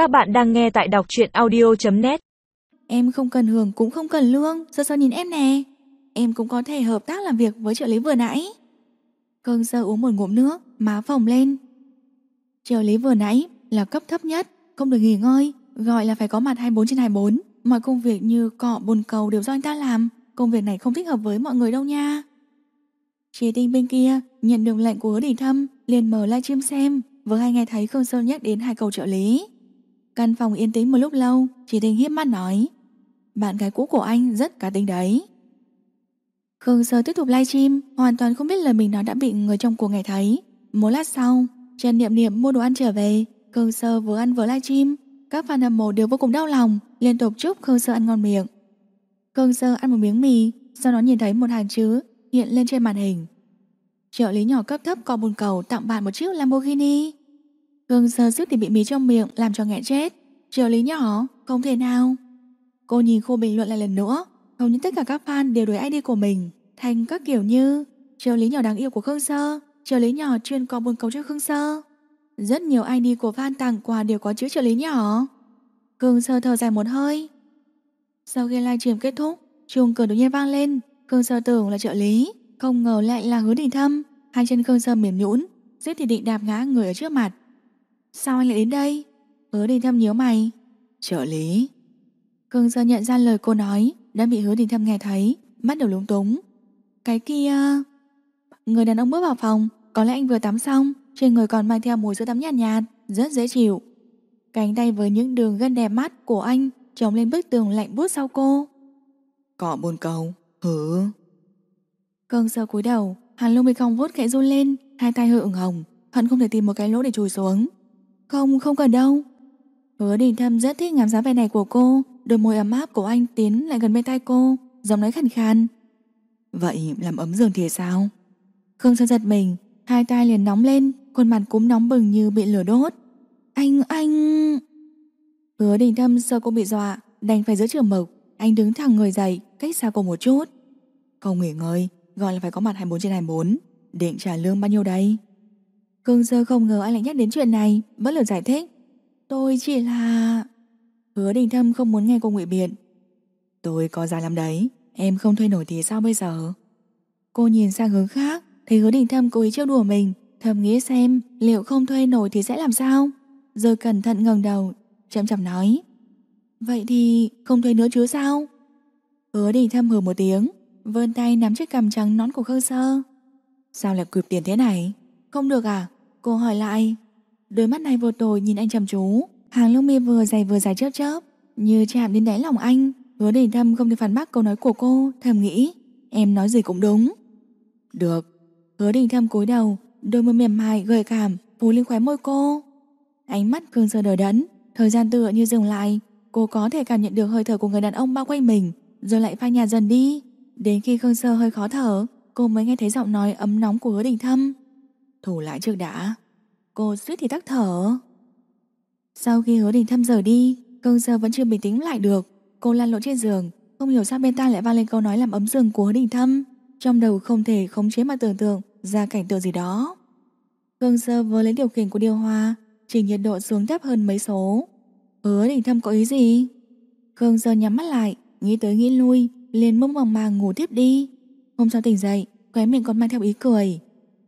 Các bạn đang nghe tại đọc truyện audio.net Em không cần hưởng cũng không cần lương. Sơ sơ nhìn em nè? Em cũng có thể hợp tác làm việc với trợ lý vừa nãy. Cơn sơ uống một ngụm nước, Má phồng lên. Trợ lý vừa nãy là cấp thấp nhất, Không được nghỉ ngơi, Gọi là phải có mặt 24 trên 24 Mọi công việc như cọ, bồn cầu đều do anh ta làm. Công việc này không thích hợp với mọi người đâu nha. Chế tinh bên kia Nhận được lệnh của hứa đình thâm, liền mở livestream xem. Vừa hay nghe thấy Khương Sơn nhắc đến hai cầu trợ lý. Căn phòng yên tĩnh một lúc lâu, chỉ tình hiếp mắt nói, Bạn gái cũ của anh rất cá tính đấy. Khương Sơ tiếp tục livestream, Hoàn toàn không biết lời mình nói đã bị người trong cuộc nghe thấy. Một lát sau, Trần Niệm Niệm mua đồ ăn trở về, Khương Sơ vừa ăn vừa livestream. Các fan hâm mộ đều vô cùng đau lòng, Liên tục chúc Khương Sơ ăn ngon miệng. Khương Sơ ăn một miếng mì, Sau đó nhìn thấy một hàng chữ hiện lên trên màn hình. Trợ lý nhỏ cấp thấp có bồn cầu tặng bạn một chiếc Lamborghini. Khương Sơ sức thì bị mì trong miệng, làm cho nghẹn chết. Triệu lý nhỏ không thể nào. Cô nhìn khu bình luận lại lần nữa. Hầu như tất cả các fan đều đổi ID của mình, Thành các kiểu như triệu lý nhỏ đáng yêu của Khương Sơ triệu lý nhỏ chuyên có buôn cầu cho Khương Sơ. Rất nhiều ID của fan tặng quà đều có chữ triệu lý nhỏ Khương Sơ thở dài một hơi. Sau khi livestream kết thúc, Chuông cửa đột nhiên vang lên. Khương Sơ tưởng là trợ lý, Không ngờ lại là hứa đình thâm. Hai chân Khương Sơ mềm nhũn Giết thì định đạp ngã người ở trước mặt. Sao anh lại đến đây? Hứa đình thâm nhíu mày. Trợ lý. Khương Sơ nhận ra lời cô nói Đã bị hứa đình thâm nghe thấy Mắt đầu lúng túng. Cái kia Người đàn ông bước vào phòng Có lẽ anh vừa tắm xong Trên người còn mang theo mùi sữa tắm nhạt nhạt Rất dễ chịu. Cánh tay với những đường gân đẹp mắt của anh Trồng lên bức tường lạnh buốt sau cô. Cọ bồn cầu Hử? Cơn sơ cúi đầu Hàn lông bị cong vuốt khẽ run lên Hai tay hơi ửng hồng Hận không thể tìm một cái lỗ để chui xuống Không không cần đâu. Hứa đình thâm rất thích ngắm dáng vẻ này của cô. Đôi môi ấm áp của anh tiến lại gần bên tay cô Giọng nói khàn khàn. Vậy làm ấm giường thì sao? Khương Sơn giật mình Hai tay liền nóng lên Khuôn mặt cũng nóng bừng như bị lửa đốt. Anh anh! Hứa đình thâm sợ cô bị dọa Đành phải giữ trường mực. Anh đứng thẳng người dậy Cách xa cô một chút. Không nghỉ ngơi Gọi là phải có mặt 24 trên 24 Định trả lương bao nhiêu đây Cương sơ không ngờ anh lại nhắc đến chuyện này, Bất lực giải thích. Tôi chỉ là... Hứa đình thâm không muốn nghe cô ngụy biện. Tôi có giá lắm đấy, Em không thuê nổi thì sao bây giờ? Cô nhìn sang hướng khác, Thấy hứa đình thâm cố ý trêu đùa mình, Thầm nghĩ xem liệu không thuê nổi thì sẽ làm sao. Rồi cẩn thận ngẩng đầu, Chậm chậm nói. Vậy thì không thuê nữa chứ sao? Hứa đình thâm hừ một tiếng, Vươn tay nắm chiếc cằm trắng nón của Khương Sơ. Sao lại cướp tiền thế này? Không được à? Cô hỏi lại. Đôi mắt này vô tội nhìn anh chăm chú. Hàng lông mi vừa dày vừa dài chớp chớp Như chạm đến đáy lòng anh. Hứa đình thâm không thể phản bác câu nói của cô Thầm nghĩ. Em nói gì cũng đúng. Được. Hứa đình thâm cúi đầu Đôi môi mềm mại gợi cảm Phủ lên khóe môi cô. Ánh mắt Khương Sơ đờ đẫn Thời gian tựa như dừng lại. Cô có thể cảm nhận được hơi thở của người đàn ông bao quanh mình Rồi lại phai nhạt dần đi. Đến khi Khương Sơ hơi khó thở Cô mới nghe thấy giọng nói ấm nóng của hứa đình thâm Thủ lại trước đã. Cô suýt thì tắc thở. Sau khi hứa đình thăm giờ đi Cơn Sơ vẫn chưa bình tĩnh lại được. Cô lăn lộn trên giường, Không hiểu sao bên tai lại vang lên câu nói làm ấm giường của hứa đình thăm. Trong đầu không thể khống chế mà tưởng tượng Ra cảnh tượng gì đó. Cơn Sơ vừa lấy điều khiển của điều hòa Chỉnh nhiệt độ xuống thấp hơn mấy số. Hứa đình thâm có ý gì? Khương Sơ nhắm mắt lại, Nghĩ tới nghĩ lui, liền mông màng màng ngủ tiếp đi. Hôm sau tỉnh dậy, Khóe miệng còn mang theo ý cười.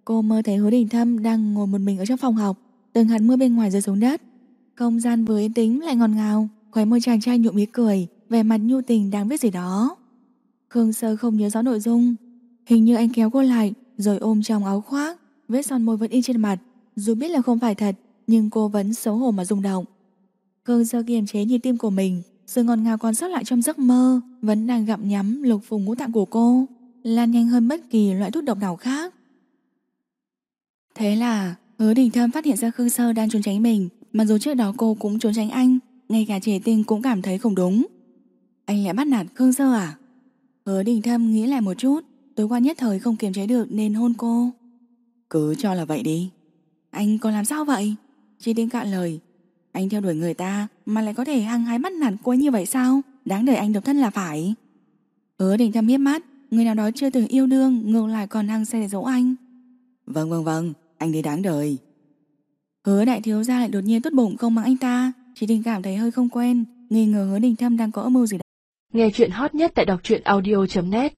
Cô mơ thấy hứa đình thâm đang ngồi một mình ở trong phòng học, Từng hạt mưa bên ngoài rơi xuống đất. Không gian vừa yên tĩnh lại ngọt ngào, Khóe môi chàng trai nhuộm ý cười, Vẻ mặt nhu tình đang viết gì đó. Khương Sơ không nhớ rõ nội dung, Hình như anh kéo cô lại, Rồi ôm trong áo khoác, Vết son môi vẫn in trên mặt. Dù biết là không phải thật, Nhưng cô vẫn xấu hổ mà rung động. Khương Sơ kiềm chế nhịp tim của mình, Sự ngọt ngào còn sót lại trong giấc mơ, Vẫn đang gặm nhắm lục vùng ngũ tạng của cô, Lan nhanh hơn bất kỳ loại thuốc độc nào khác. Thế là Hứa đình thâm phát hiện ra Khương Sơ đang trốn tránh mình Mặc dù trước đó cô cũng trốn tránh anh Ngay cả trẻ tinh cũng cảm thấy không đúng. Anh lại bắt nạt Khương Sơ à? Hứa đình thâm nghĩ lại một chút Tối qua nhất thời không kiềm chế được nên hôn cô. Cứ cho là vậy đi. Anh còn làm sao vậy? Chỉ tinh cạn lời. Anh theo đuổi người ta Mà lại có thể hăng hái bắt nạt cô ấy như vậy sao? Đáng đời anh độc thân là phải. Hứa đình thâm hiếp mắt Người nào đó chưa từng yêu đương Ngược lại còn hăng say để dỗ anh. Vâng vâng vâng anh thấy đáng đời. Hứa đại thiếu gia lại đột nhiên tốt bụng không bằng anh ta, chỉ Đình cảm thấy hơi không quen, Nghi ngờ hứa đình thâm đang có âm mưu gì đó. Nghe chuyện hot nhất tại đọc truyện audio.net